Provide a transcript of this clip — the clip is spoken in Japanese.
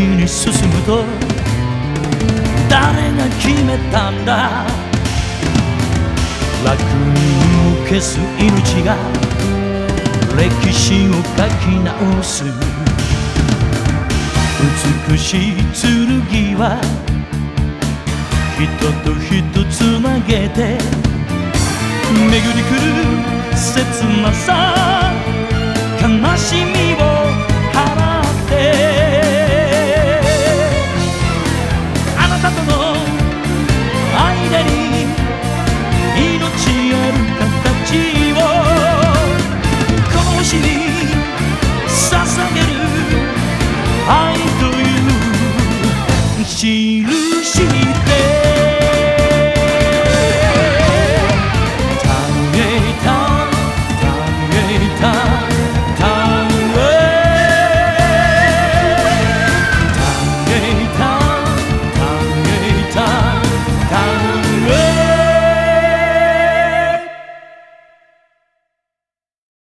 に進むと誰が決めたんだ？楽園を消す命が歴史を書き直す。美しい剣は人と人つなげて巡り来る切なさ悲しみ愛という印して